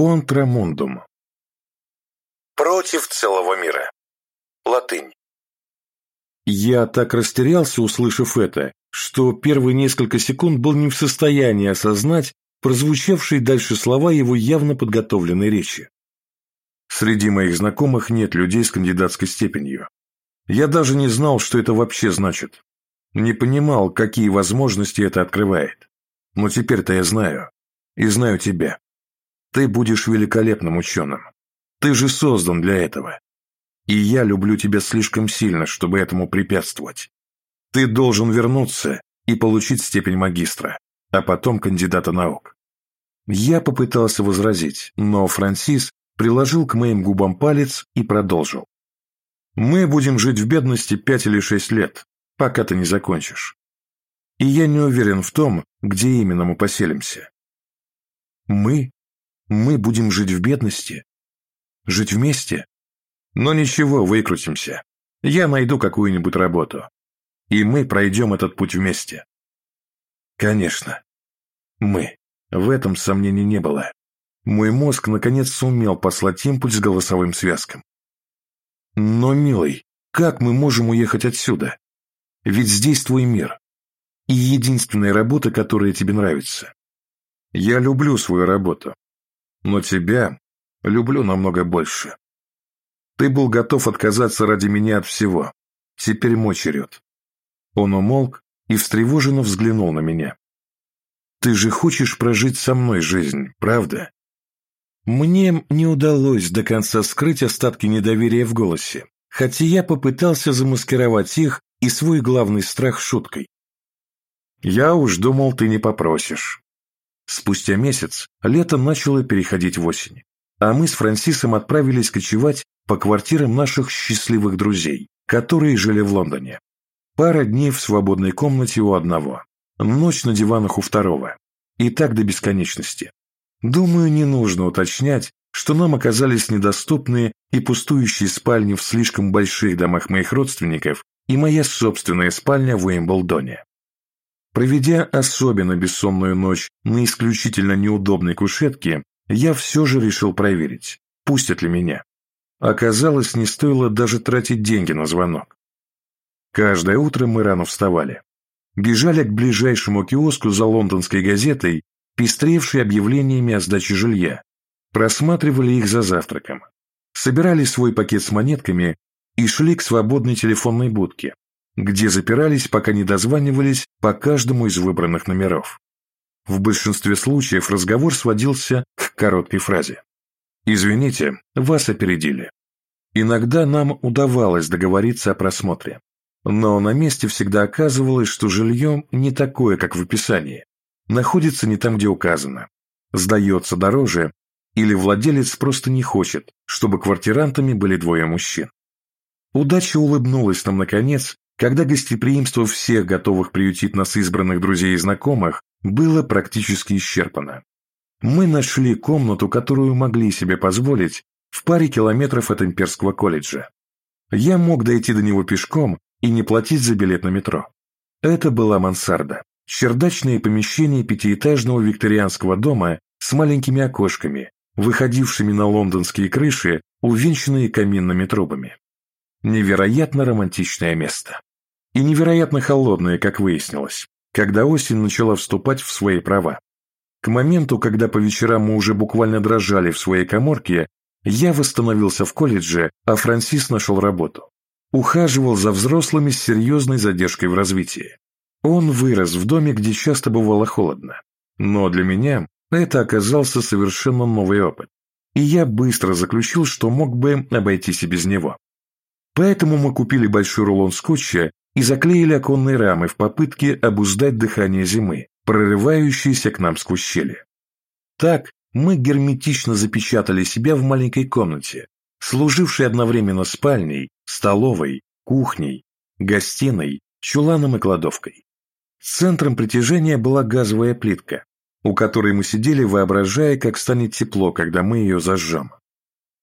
Контрамундум. Против целого мира. Латынь. Я так растерялся, услышав это, что первые несколько секунд был не в состоянии осознать прозвучавшие дальше слова его явно подготовленной речи. Среди моих знакомых нет людей с кандидатской степенью. Я даже не знал, что это вообще значит. Не понимал, какие возможности это открывает. Но теперь-то я знаю. И знаю тебя. Ты будешь великолепным ученым. Ты же создан для этого. И я люблю тебя слишком сильно, чтобы этому препятствовать. Ты должен вернуться и получить степень магистра, а потом кандидата наук. Я попытался возразить, но Франсис приложил к моим губам палец и продолжил. Мы будем жить в бедности пять или шесть лет, пока ты не закончишь. И я не уверен в том, где именно мы поселимся. Мы? Мы будем жить в бедности? Жить вместе? Но ничего, выкрутимся. Я найду какую-нибудь работу. И мы пройдем этот путь вместе. Конечно. Мы. В этом сомнений не было. Мой мозг наконец сумел послать импульс голосовым связкам. Но, милый, как мы можем уехать отсюда? Ведь здесь твой мир. И единственная работа, которая тебе нравится. Я люблю свою работу. Но тебя люблю намного больше. Ты был готов отказаться ради меня от всего. Теперь мой черед. Он умолк и встревоженно взглянул на меня. Ты же хочешь прожить со мной жизнь, правда? Мне не удалось до конца скрыть остатки недоверия в голосе, хотя я попытался замаскировать их и свой главный страх шуткой. «Я уж думал, ты не попросишь». Спустя месяц лето начало переходить в осень, а мы с Франсисом отправились кочевать по квартирам наших счастливых друзей, которые жили в Лондоне. Пара дней в свободной комнате у одного, ночь на диванах у второго. И так до бесконечности. Думаю, не нужно уточнять, что нам оказались недоступные и пустующие спальни в слишком больших домах моих родственников и моя собственная спальня в Уимблдоне. Проведя особенно бессонную ночь на исключительно неудобной кушетке, я все же решил проверить, пустят ли меня. Оказалось, не стоило даже тратить деньги на звонок. Каждое утро мы рано вставали. Бежали к ближайшему киоску за лондонской газетой пестревшие объявлениями о сдаче жилья, просматривали их за завтраком, собирали свой пакет с монетками и шли к свободной телефонной будке, где запирались, пока не дозванивались по каждому из выбранных номеров. В большинстве случаев разговор сводился к короткой фразе. «Извините, вас опередили». Иногда нам удавалось договориться о просмотре, но на месте всегда оказывалось, что жилье не такое, как в описании, находится не там, где указано, сдается дороже, или владелец просто не хочет, чтобы квартирантами были двое мужчин. Удача улыбнулась нам наконец, когда гостеприимство всех готовых приютить нас избранных друзей и знакомых было практически исчерпано. Мы нашли комнату, которую могли себе позволить в паре километров от имперского колледжа. Я мог дойти до него пешком и не платить за билет на метро. Это была мансарда. Чердачные помещения пятиэтажного викторианского дома с маленькими окошками, выходившими на лондонские крыши, увенчанные каминными трубами. Невероятно романтичное место. И невероятно холодное, как выяснилось, когда осень начала вступать в свои права. К моменту, когда по вечерам мы уже буквально дрожали в своей коморке, я восстановился в колледже, а Франсис нашел работу. Ухаживал за взрослыми с серьезной задержкой в развитии. Он вырос в доме, где часто бывало холодно. Но для меня это оказался совершенно новый опыт. И я быстро заключил, что мог бы обойтись и без него. Поэтому мы купили большой рулон скотча и заклеили оконные рамы в попытке обуздать дыхание зимы, прорывающейся к нам сквозь щели. Так мы герметично запечатали себя в маленькой комнате, служившей одновременно спальней, столовой, кухней, гостиной, чуланом и кладовкой. Центром притяжения была газовая плитка, у которой мы сидели, воображая, как станет тепло, когда мы ее зажжем.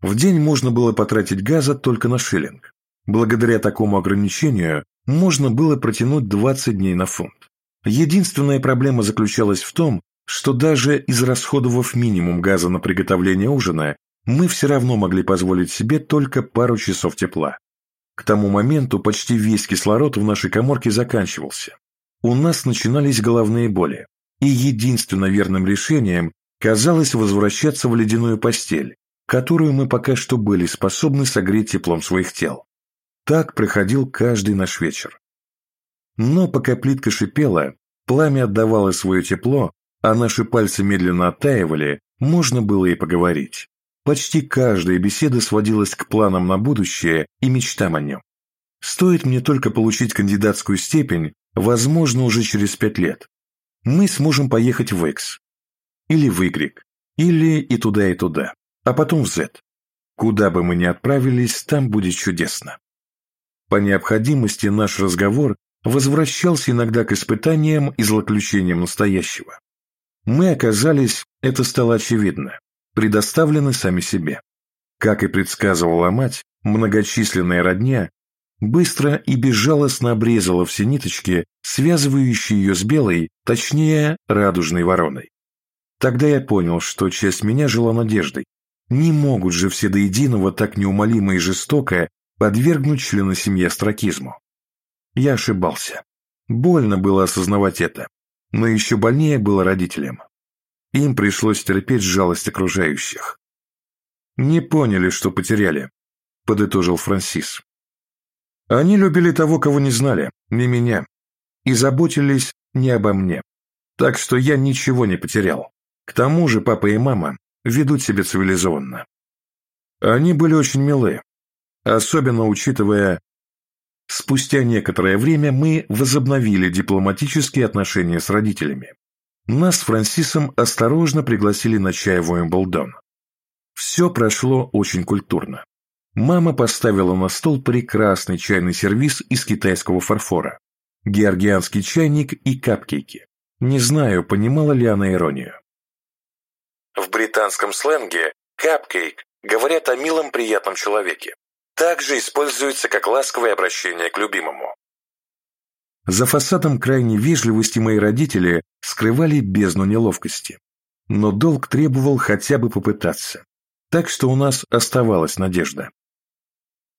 В день можно было потратить газа только на шиллинг. Благодаря такому ограничению можно было протянуть 20 дней на фунт. Единственная проблема заключалась в том, что даже израсходовав минимум газа на приготовление ужина, мы все равно могли позволить себе только пару часов тепла. К тому моменту почти весь кислород в нашей коморке заканчивался. У нас начинались головные боли, и единственно верным решением казалось возвращаться в ледяную постель, которую мы пока что были способны согреть теплом своих тел. Так проходил каждый наш вечер. Но пока плитка шипела, пламя отдавало свое тепло, а наши пальцы медленно оттаивали, можно было и поговорить. Почти каждая беседа сводилась к планам на будущее и мечтам о нем. Стоит мне только получить кандидатскую степень, возможно, уже через пять лет. Мы сможем поехать в X. Или в Y. Или и туда, и туда. А потом в Z. Куда бы мы ни отправились, там будет чудесно. По необходимости наш разговор возвращался иногда к испытаниям и злоключениям настоящего. Мы оказались, это стало очевидно, предоставлены сами себе. Как и предсказывала мать, многочисленная родня быстро и безжалостно обрезала все ниточки, связывающие ее с белой, точнее, радужной вороной. Тогда я понял, что часть меня жила надеждой. Не могут же все до единого так неумолимо и жестоко подвергнуть члена семьи астракизму. Я ошибался. Больно было осознавать это, но еще больнее было родителям. Им пришлось терпеть жалость окружающих. «Не поняли, что потеряли», — подытожил Франсис. «Они любили того, кого не знали, не меня, и заботились не обо мне. Так что я ничего не потерял. К тому же папа и мама ведут себя цивилизованно. Они были очень милы, особенно учитывая... Спустя некоторое время мы возобновили дипломатические отношения с родителями. Нас с Франсисом осторожно пригласили на чай в Уимблдон. Все прошло очень культурно. Мама поставила на стол прекрасный чайный сервиз из китайского фарфора, георгианский чайник и капкейки. Не знаю, понимала ли она иронию. В британском сленге «капкейк» говорят о милом приятном человеке. Также используется как ласковое обращение к любимому. За фасадом крайней вежливости мои родители скрывали бездну неловкости. Но долг требовал хотя бы попытаться. Так что у нас оставалась надежда.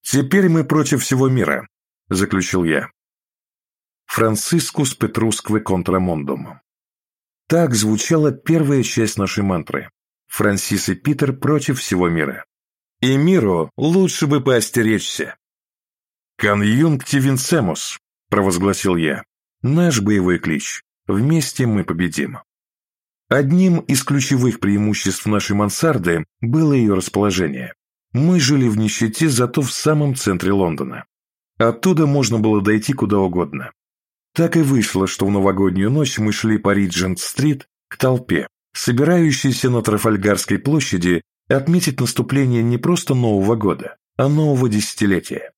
«Теперь мы против всего мира», — заключил я. Францискус Петрускве контрамондум. Так звучала первая часть нашей мантры. Франсис и Питер против всего мира. И миру лучше бы поостеречься. «Конъюнктивинцемус», провозгласил я. Наш боевой клич. Вместе мы победим. Одним из ключевых преимуществ нашей мансарды было ее расположение. Мы жили в нищете, зато в самом центре Лондона. Оттуда можно было дойти куда угодно. Так и вышло, что в новогоднюю ночь мы шли по Риджент-стрит к толпе, собирающейся на Трафальгарской площади отметить наступление не просто Нового года, а нового десятилетия.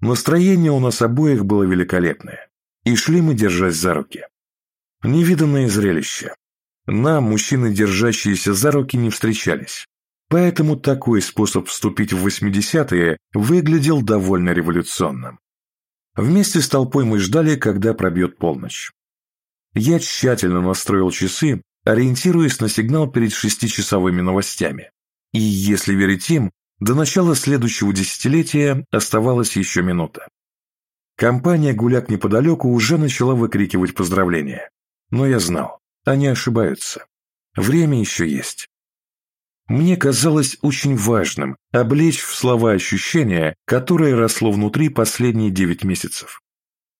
Настроение у нас обоих было великолепное, и шли мы, держась за руки. Невиданное зрелище. Нам, мужчины, держащиеся за руки, не встречались. Поэтому такой способ вступить в 80-е выглядел довольно революционным. Вместе с толпой мы ждали, когда пробьет полночь. Я тщательно настроил часы, ориентируясь на сигнал перед шестичасовыми новостями. И, если верить им, до начала следующего десятилетия оставалась еще минута. Компания «Гуляк» неподалеку уже начала выкрикивать поздравления. Но я знал, они ошибаются. Время еще есть. Мне казалось очень важным облечь в слова ощущения, которое росло внутри последние девять месяцев.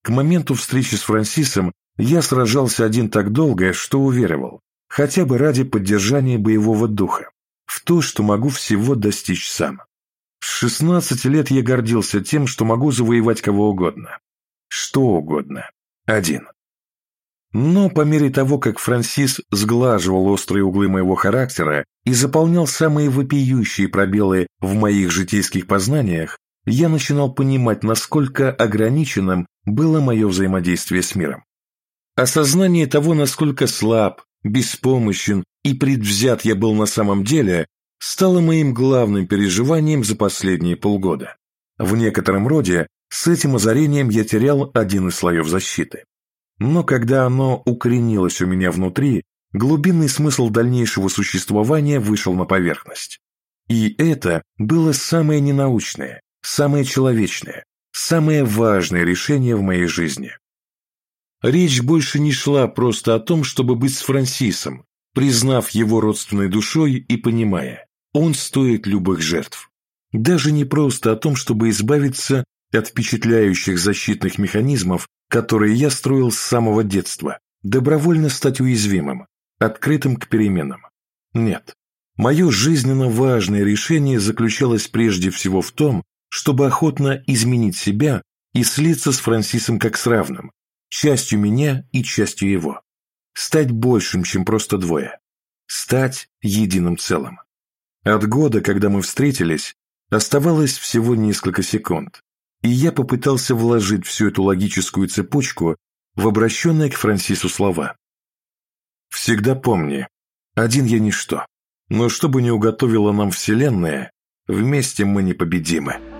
К моменту встречи с Франсисом я сражался один так долго, что уверовал, хотя бы ради поддержания боевого духа то, что могу всего достичь сам. С 16 лет я гордился тем, что могу завоевать кого угодно. Что угодно. Один. Но по мере того, как Франсис сглаживал острые углы моего характера и заполнял самые вопиющие пробелы в моих житейских познаниях, я начинал понимать, насколько ограниченным было мое взаимодействие с миром. Осознание того, насколько слаб, беспомощен и предвзят я был на самом деле, стало моим главным переживанием за последние полгода. В некотором роде с этим озарением я терял один из слоев защиты. Но когда оно укоренилось у меня внутри, глубинный смысл дальнейшего существования вышел на поверхность. И это было самое ненаучное, самое человечное, самое важное решение в моей жизни. Речь больше не шла просто о том, чтобы быть с Франсисом, признав его родственной душой и понимая, он стоит любых жертв. Даже не просто о том, чтобы избавиться от впечатляющих защитных механизмов, которые я строил с самого детства, добровольно стать уязвимым, открытым к переменам. Нет. Мое жизненно важное решение заключалось прежде всего в том, чтобы охотно изменить себя и слиться с Франсисом как с равным, частью меня и частью его. Стать большим, чем просто двое. Стать единым целым. От года, когда мы встретились, оставалось всего несколько секунд, и я попытался вложить всю эту логическую цепочку в обращенные к Франсису слова. «Всегда помни, один я ничто, но что бы ни уготовила нам Вселенная, вместе мы непобедимы».